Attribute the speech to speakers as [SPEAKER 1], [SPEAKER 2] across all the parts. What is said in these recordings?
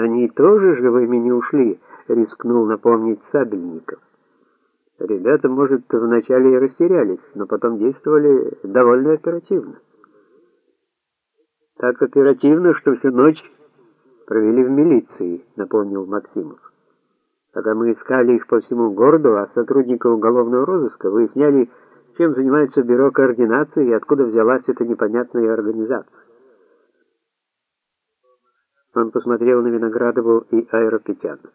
[SPEAKER 1] Они тоже живыми не ушли, рискнул напомнить Сабельников. Ребята, может, вначале и растерялись, но потом действовали довольно оперативно. Так оперативно, что всю ночь провели в милиции, напомнил Максимов. Когда мы искали их по всему городу, а сотрудники уголовного розыска выясняли, чем занимается бюро координации и откуда взялась эта непонятная организация. Он посмотрел на Виноградову и Аэропетяна.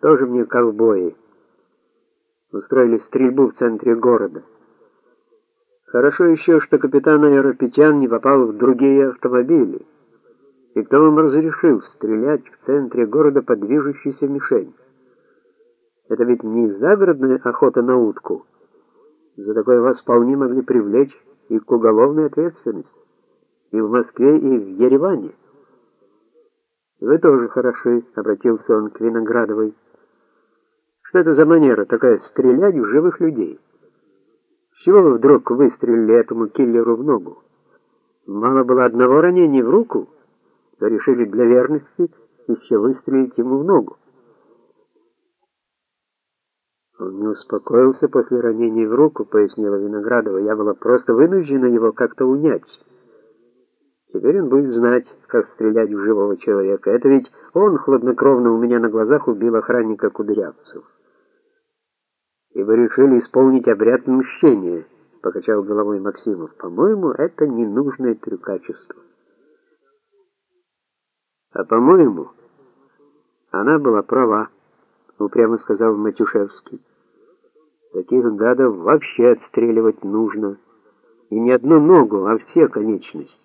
[SPEAKER 1] Тоже мне ковбои. Устроили стрельбу в центре города. Хорошо еще, что капитан Аэропетян не попал в другие автомобили. И кто вам разрешил стрелять в центре города по движущейся мишени? Это ведь не загородная охота на утку. За такое вас вполне могли привлечь и к уголовной ответственности. И в Москве, и в Ереване. Вы тоже хороши, обратился он к Виноградовой. Что это за манера такая стрелять в живых людей? С чего вы вдруг выстрелили этому киллеру в ногу? Мало было одного ранения в руку, то решили для верности еще выстрелить ему в ногу. Он не успокоился после ранения в руку, пояснила Виноградова. Я была просто вынуждена его как-то унять. Теперь он будет знать, как стрелять в живого человека. Это ведь он хладнокровно у меня на глазах убил охранника Кудрявцев. И вы решили исполнить обряд мщения, покачал головой Максимов. По-моему, это ненужное трюкачество. А по-моему, она была права, упрямо сказал Матюшевский. Таких гадов вообще отстреливать нужно, и не одну ногу, а все конечности.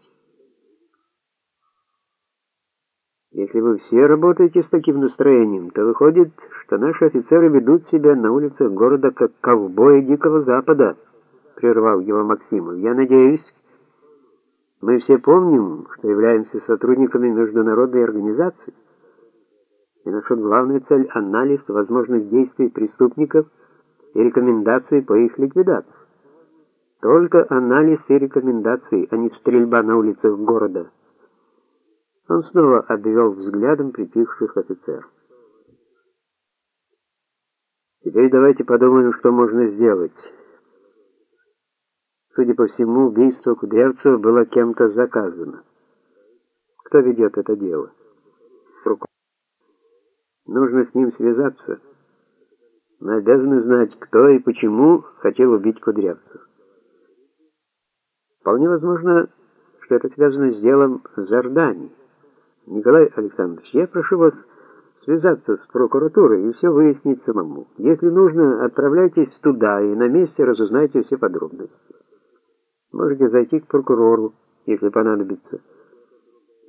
[SPEAKER 1] Если вы все работаете с таким настроением, то выходит, что наши офицеры ведут себя на улицах города как ковбои Дикого Запада, прервал его Максимов. Я надеюсь, мы все помним, что являемся сотрудниками международной организации, и наша главная цель — анализ возможных действий преступников и рекомендации по их ликвидации. Только анализ и рекомендации, а не стрельба на улицах города. Он снова обвел взглядом притихших офицеров. Теперь давайте подумаем, что можно сделать. Судя по всему, убийство Кудрявцева было кем-то заказано. Кто ведет это дело? Нужно с ним связаться. Мы обязаны знать, кто и почему хотел убить Кудрявцева. Вполне возможно, что это связано с делом Зардани. Николай Александрович, я прошу вас связаться с прокуратурой и все выяснить самому. Если нужно, отправляйтесь туда и на месте разузнайте все подробности. Можете зайти к прокурору, если понадобится.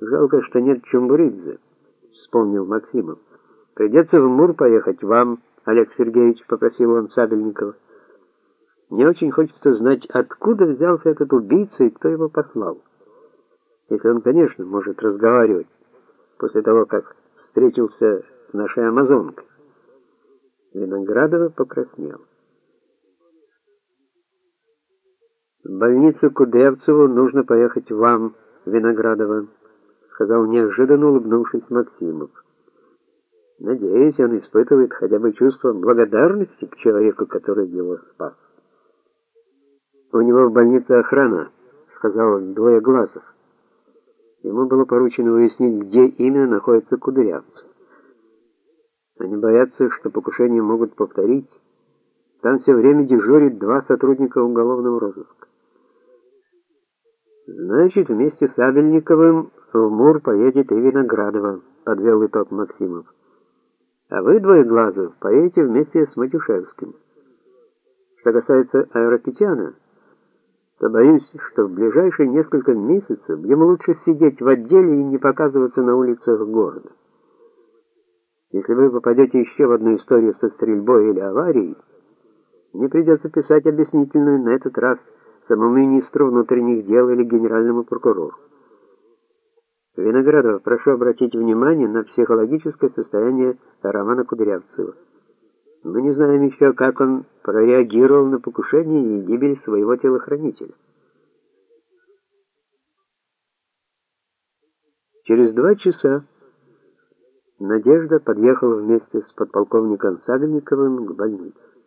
[SPEAKER 1] Жалко, что нет Чумбуридзе, вспомнил Максимов. Придется в Мур поехать вам, Олег Сергеевич, попросил он Сабельникова. Мне очень хочется знать, откуда взялся этот убийца и кто его послал. Если он, конечно, может разговаривать после того, как встретился с нашей амазонкой. Виноградова покраснел. В больницу Кудрявцеву нужно поехать вам, Виноградова, сказал неожиданно улыбнувшись Максимов. Надеюсь, он испытывает хотя бы чувство благодарности к человеку, который его спас. У него в больнице охрана, сказал Двоеглазов. Ему было поручено выяснить, где именно находится Кудрявцев. Они боятся, что покушение могут повторить. Там все время дежурят два сотрудника уголовного розыска. Значит, вместе с Абельниковым в Мур поедет и Виноградова, подвел итог Максимов. А вы, Двоеглазов, поедете вместе с Матюшевским. Что касается Аэропетяна, то боюсь, что в ближайшие несколько месяцев ему лучше сидеть в отделе и не показываться на улицах города. Если вы попадете еще в одну историю со стрельбой или аварией, мне придется писать объяснительную на этот раз самому министру внутренних дел или генеральному прокурору. Виноградов, прошу обратить внимание на психологическое состояние Романа Кудрявцева. Мы не знаем еще, как он прореагировал на покушение и гибель своего телохранителя. Через два часа Надежда подъехала вместе с подполковником Садовниковым к больнице.